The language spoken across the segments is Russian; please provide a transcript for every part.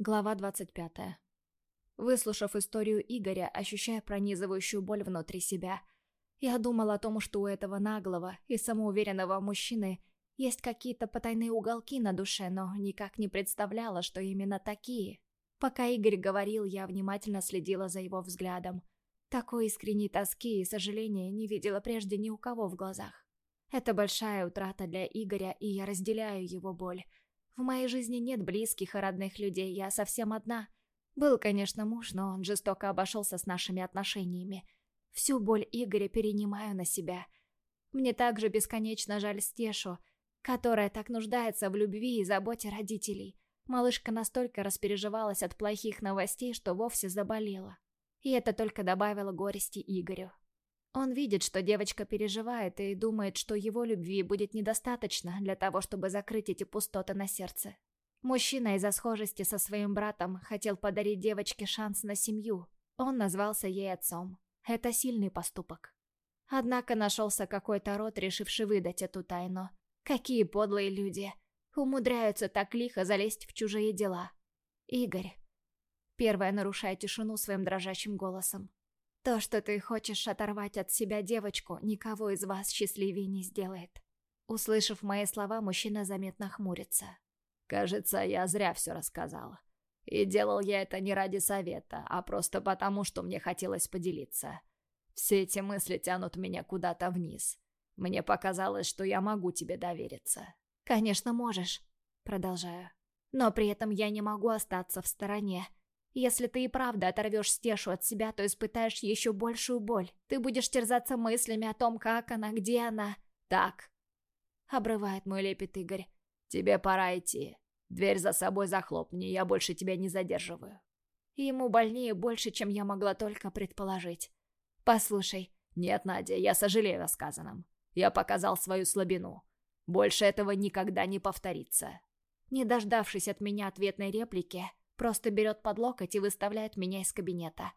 Глава 25. Выслушав историю Игоря, ощущая пронизывающую боль внутри себя, я думал о том, что у этого наглого и самоуверенного мужчины есть какие-то потайные уголки на душе, но никак не представляла, что именно такие. Пока Игорь говорил, я внимательно следила за его взглядом. Такой искренней тоски и сожаления не видела прежде ни у кого в глазах. Это большая утрата для Игоря, и я разделяю его боль. В моей жизни нет близких и родных людей, я совсем одна. Был, конечно, муж, но он жестоко обошелся с нашими отношениями. Всю боль Игоря перенимаю на себя. Мне также бесконечно жаль Стешу, которая так нуждается в любви и заботе родителей. Малышка настолько распереживалась от плохих новостей, что вовсе заболела. И это только добавило горести Игорю. Он видит, что девочка переживает и думает, что его любви будет недостаточно для того, чтобы закрыть эти пустоты на сердце. Мужчина из-за схожести со своим братом хотел подарить девочке шанс на семью. Он назвался ей отцом. Это сильный поступок. Однако нашелся какой-то род, решивший выдать эту тайну. Какие подлые люди. Умудряются так лихо залезть в чужие дела. Игорь. Первая нарушая тишину своим дрожащим голосом. То, что ты хочешь оторвать от себя девочку, никого из вас счастливее не сделает. Услышав мои слова, мужчина заметно хмурится. Кажется, я зря все рассказал. И делал я это не ради совета, а просто потому, что мне хотелось поделиться. Все эти мысли тянут меня куда-то вниз. Мне показалось, что я могу тебе довериться. Конечно, можешь. Продолжаю. Но при этом я не могу остаться в стороне. Если ты и правда оторвешь Стешу от себя, то испытаешь еще большую боль. Ты будешь терзаться мыслями о том, как она, где она. Так. Обрывает мой лепет Игорь. Тебе пора идти. Дверь за собой захлопни, я больше тебя не задерживаю. Ему больнее больше, чем я могла только предположить. Послушай. Нет, Надя, я сожалею о сказанном. Я показал свою слабину. Больше этого никогда не повторится. Не дождавшись от меня ответной реплики, Просто берет под локоть и выставляет меня из кабинета.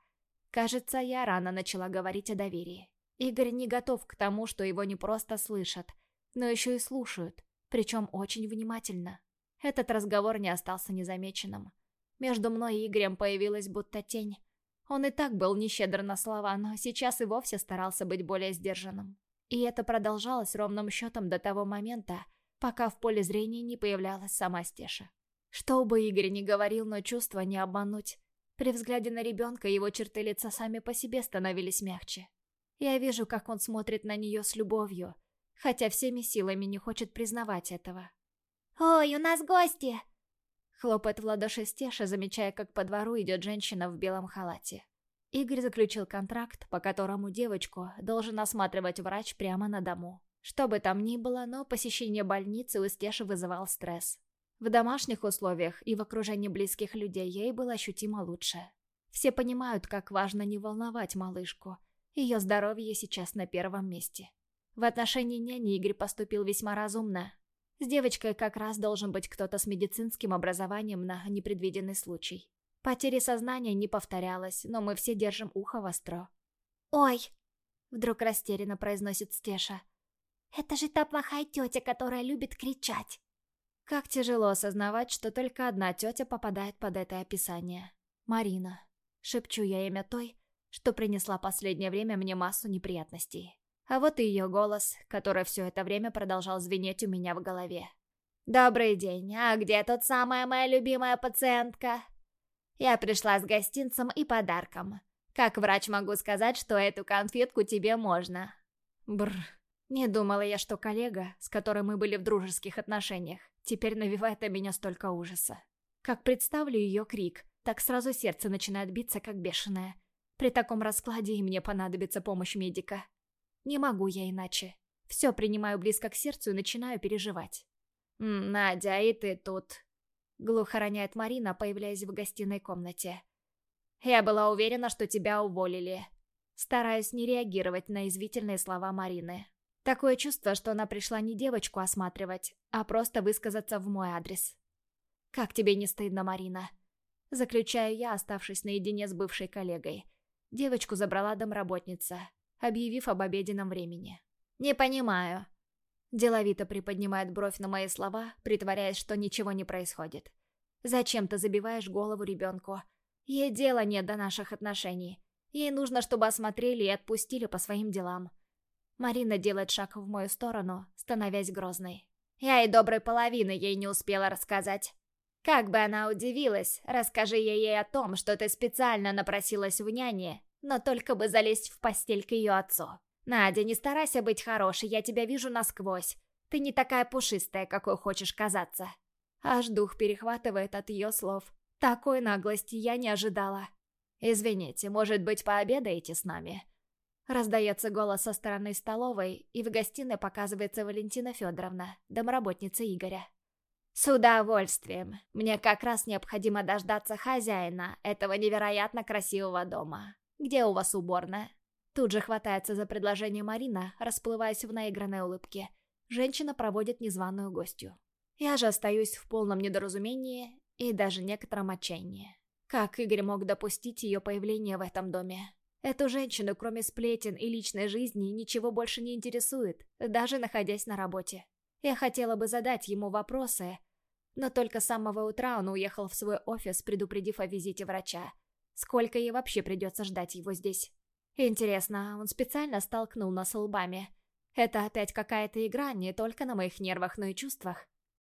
Кажется, я рано начала говорить о доверии. Игорь не готов к тому, что его не просто слышат, но еще и слушают, причем очень внимательно. Этот разговор не остался незамеченным. Между мной и Игорем появилась будто тень. Он и так был нещедр на слова, но сейчас и вовсе старался быть более сдержанным. И это продолжалось ровным счетом до того момента, пока в поле зрения не появлялась сама Стеша. Что бы Игорь ни говорил, но чувства не обмануть. При взгляде на ребенка его черты лица сами по себе становились мягче. Я вижу, как он смотрит на нее с любовью, хотя всеми силами не хочет признавать этого. «Ой, у нас гости!» Хлопает в ладоши Стеша, замечая, как по двору идет женщина в белом халате. Игорь заключил контракт, по которому девочку должен осматривать врач прямо на дому. Что бы там ни было, но посещение больницы у Стеши вызывал стресс. В домашних условиях и в окружении близких людей ей было ощутимо лучше. Все понимают, как важно не волновать малышку. Ее здоровье сейчас на первом месте. В отношении няни Игорь поступил весьма разумно. С девочкой как раз должен быть кто-то с медицинским образованием на непредвиденный случай. Потери сознания не повторялось, но мы все держим ухо востро. «Ой!» — вдруг растерянно произносит Стеша. «Это же та плохая тетя, которая любит кричать!» Как тяжело осознавать, что только одна тетя попадает под это описание. Марина. Шепчу я имя той, что принесла последнее время мне массу неприятностей. А вот и ее голос, который все это время продолжал звенеть у меня в голове. «Добрый день, а где тут самая моя любимая пациентка?» «Я пришла с гостинцем и подарком. Как врач могу сказать, что эту конфетку тебе можно?» Бр. Не думала я, что коллега, с которым мы были в дружеских отношениях, теперь навевает на меня столько ужаса. Как представлю ее крик, так сразу сердце начинает биться, как бешеное. При таком раскладе и мне понадобится помощь медика. Не могу я иначе. Все принимаю близко к сердцу и начинаю переживать. «Надя, и ты тут?» Глухо роняет Марина, появляясь в гостиной комнате. «Я была уверена, что тебя уволили». Стараюсь не реагировать на извительные слова Марины. Такое чувство, что она пришла не девочку осматривать, а просто высказаться в мой адрес. «Как тебе не стыдно, Марина?» Заключаю я, оставшись наедине с бывшей коллегой. Девочку забрала домработница, объявив об обеденном времени. «Не понимаю». Деловито приподнимает бровь на мои слова, притворяясь, что ничего не происходит. Зачем ты забиваешь голову ребенку? Ей дела нет до наших отношений. Ей нужно, чтобы осмотрели и отпустили по своим делам. Марина делает шаг в мою сторону, становясь грозной. Я и доброй половины ей не успела рассказать. Как бы она удивилась, расскажи я ей о том, что ты специально напросилась в няне, но только бы залезть в постель к ее отцу. Надя, не старайся быть хорошей, я тебя вижу насквозь. Ты не такая пушистая, какой хочешь казаться. Аж дух перехватывает от ее слов. Такой наглости я не ожидала. «Извините, может быть, пообедаете с нами?» Раздается голос со стороны столовой, и в гостиной показывается Валентина Федоровна, домработница Игоря. «С удовольствием. Мне как раз необходимо дождаться хозяина этого невероятно красивого дома. Где у вас уборная?» Тут же хватается за предложение Марина, расплываясь в наигранной улыбке. Женщина проводит незваную гостью. Я же остаюсь в полном недоразумении и даже некотором отчаянии. Как Игорь мог допустить ее появление в этом доме? Эту женщину, кроме сплетен и личной жизни, ничего больше не интересует, даже находясь на работе. Я хотела бы задать ему вопросы, но только с самого утра он уехал в свой офис, предупредив о визите врача. Сколько ей вообще придется ждать его здесь? Интересно, он специально столкнул нас лбами? Это опять какая-то игра не только на моих нервах, но и чувствах?